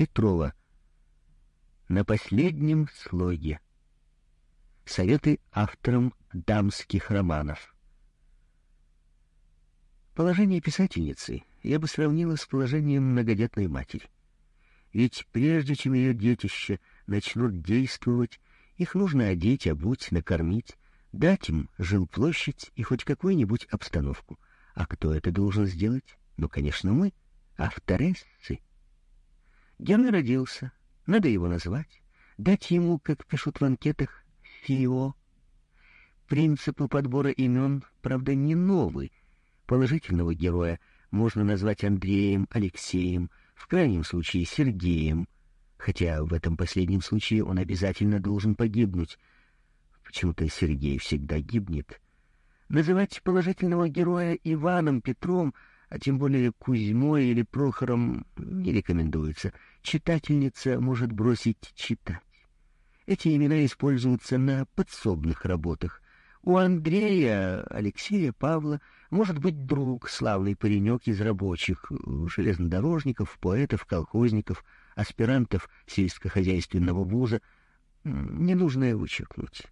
Петрова. На последнем слоге. Советы авторам дамских романов. Положение писательницы я бы сравнила с положением многодетной матери. Ведь прежде чем ее детище начнут действовать, их нужно одеть, обуть, накормить, дать им жилплощадь и хоть какую-нибудь обстановку. А кто это должен сделать? Ну, конечно, мы, авторессы. Герой родился, надо его назвать, дать ему, как пишут в анкетах, ФИО. Принципы подбора имен, правда, не новые. Положительного героя можно назвать Андреем, Алексеем, в крайнем случае Сергеем, хотя в этом последнем случае он обязательно должен погибнуть. Почему-то Сергей всегда гибнет. Называть положительного героя Иваном, Петром, а тем более Кузьмой или Прохором не рекомендуется. Читательница может бросить читать. Эти имена используются на подсобных работах. У Андрея, Алексея, Павла может быть друг, славный паренек из рабочих, железнодорожников, поэтов, колхозников, аспирантов сельскохозяйственного вуза. Ненужное вычеркнуть.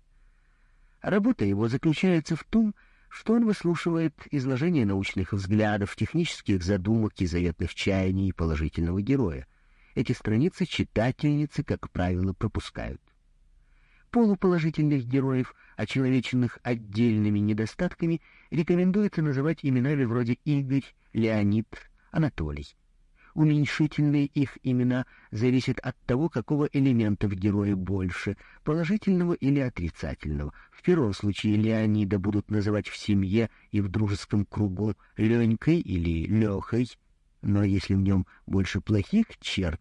Работа его заключается в том, что он выслушивает изложение научных взглядов, технических задумок и заветных чаяний положительного героя. Эти страницы читательницы, как правило, пропускают. Полуположительных героев, очеловеченных отдельными недостатками, рекомендуется называть именами вроде Игорь, Леонид, Анатолий. Уменьшительные их имена зависят от того, какого элемента в герое больше, положительного или отрицательного. В первом случае Леонида будут называть в семье и в дружеском кругу Ленькой или Лехой, но если в нем больше плохих черт,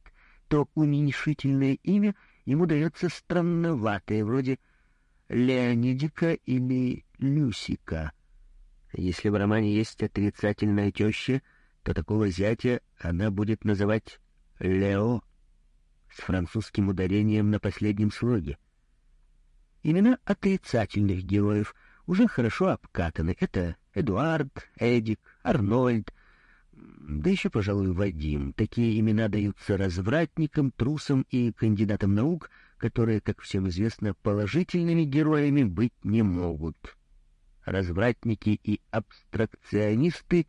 то уменьшительное имя ему дается странноватое, вроде Леонидика или Люсика. Если в романе есть отрицательная теща — то такого зятя она будет называть Лео с французским ударением на последнем слоге. Имена отрицательных героев уже хорошо обкатаны. Это Эдуард, Эдик, Арнольд, да еще, пожалуй, Вадим. Такие имена даются развратникам, трусам и кандидатам наук, которые, как всем известно, положительными героями быть не могут. Развратники и абстракционисты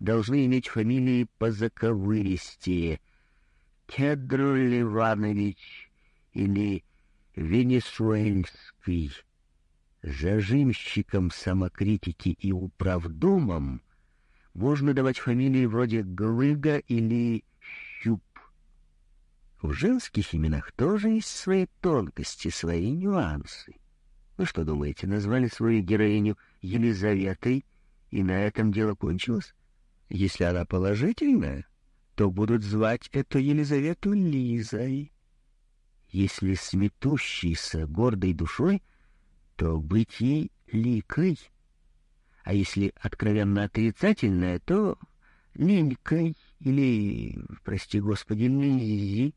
должны иметь фамилии позаковыристее. Кедр Иванович или Венесуэльский. Зажимщикам самокритики и управдомам можно давать фамилии вроде Глыга или Щуп. В женских именах тоже есть свои тонкости, свои нюансы. Вы что думаете, назвали свою героиню Елизаветой, и на этом дело кончилось? Если она положительная, то будут звать эту Елизавету Лизой. Если сметущейся гордой душой, то быть ей ликой. А если откровенно отрицательная, то лилькой или, прости господи, Лизи.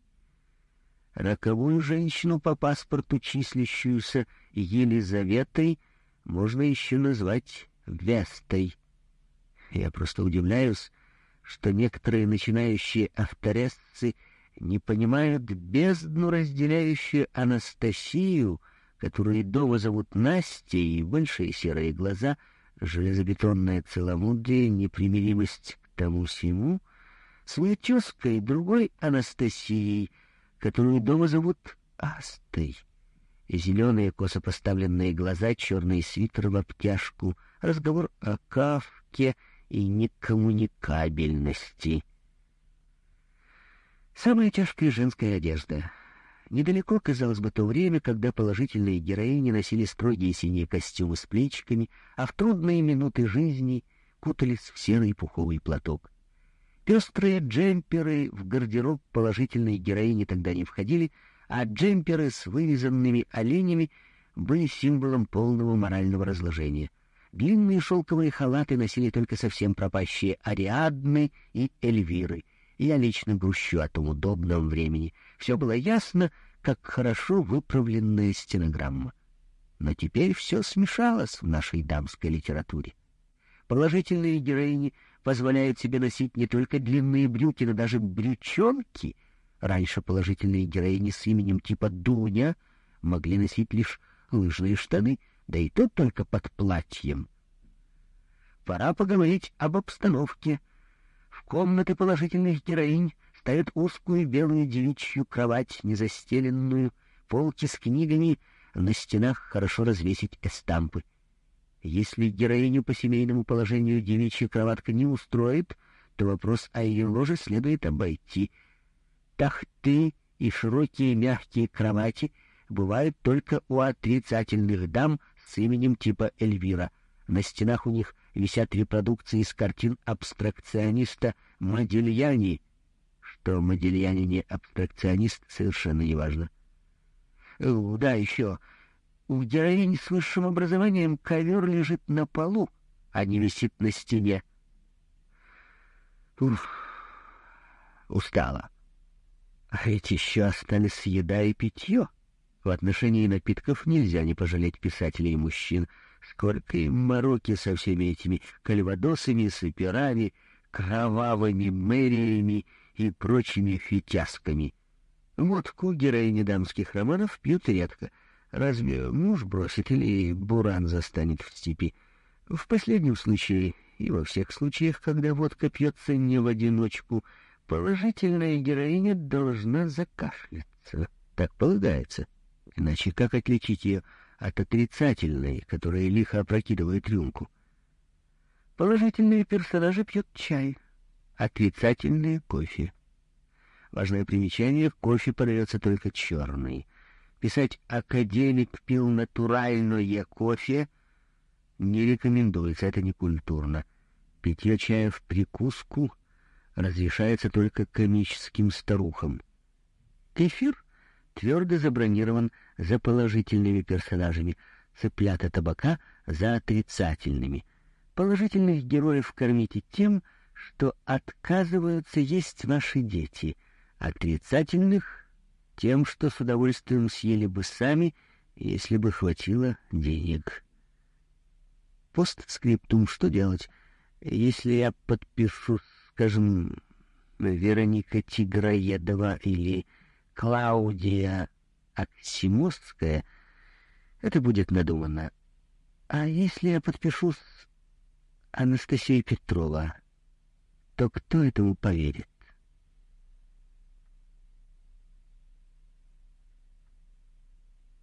Роковую женщину по паспорту, числящуюся Елизаветой, можно еще назвать Вестой. Я просто удивляюсь, что некоторые начинающие авторесцы не понимают бездну, разделяющую Анастасию, которую дома зовут Настей, и большие серые глаза, железобетонное целомудрие, непримиримость к тому всему, с моей другой Анастасией, которую дома зовут Астой. Зеленые косо поставленные глаза, черный свитер в обтяжку, разговор о Кавке — и некоммуникабельности. Самая тяжкая женская одежда. Недалеко, казалось бы, то время, когда положительные героини носили строгие синие костюмы с плечиками, а в трудные минуты жизни кутались в серый пуховый платок. Пестрые джемперы в гардероб положительной героини тогда не входили, а джемперы с вывязанными оленями были символом полного морального разложения — Длинные шелковые халаты носили только совсем пропащие Ариадны и Эльвиры. Я лично грущу о том удобном времени. Все было ясно, как хорошо выправленная стенограмма. Но теперь все смешалось в нашей дамской литературе. Положительные героини позволяют себе носить не только длинные брюки, но даже брючонки, Раньше положительные героини с именем типа Дуня могли носить лишь лыжные штаны, да и то только под платьем. Пора поговорить об обстановке. В комнаты положительных героинь ставят узкую белую девичью кровать, незастеленную, полки с книгами, на стенах хорошо развесить эстампы. Если героиню по семейному положению девичья кроватка не устроит, то вопрос о ее ложе следует обойти. Тахты и широкие мягкие кровати бывают только у отрицательных дам с именем типа Эльвира. На стенах у них висят репродукции из картин абстракциониста Модильяни. Что Модильяни не абстракционист, совершенно неважно. Да, еще у героини с высшим образованием ковер лежит на полу, а не висит на стене. Уф, устала. А ведь еще остались еда и питье. В отношении напитков нельзя не пожалеть писателей и мужчин. Сколько им мороки со всеми этими кальвадосами, саперами, кровавыми мэриями и прочими фитясками. Водку героини дамских романов пьют редко — Разве муж бросит или буран застанет в степи? В последнем случае и во всех случаях, когда водка пьется не в одиночку, положительная героиня должна закашляться. Так полагается. Иначе как отличить ее от отрицательной, которая лихо опрокидывает рюмку? Положительные персонажи пьют чай, отрицательные — кофе. Важное примечание — кофе подается только черный — Писать «академик пил натуральное кофе» не рекомендуется, это не культурно. Питье чая в прикуску разрешается только комическим старухам. Кефир твердо забронирован за положительными персонажами, цыплята табака за отрицательными. Положительных героев кормите тем, что отказываются есть ваши дети, отрицательных тем, что с удовольствием съели бы сами, если бы хватило денег. Постскриптум, что делать, если я подпишу, скажем, Вероника Тигроедова или Клаудия Аксимовская, это будет надуманно. А если я подпишу Анастасия Петрова, то кто этому поверит?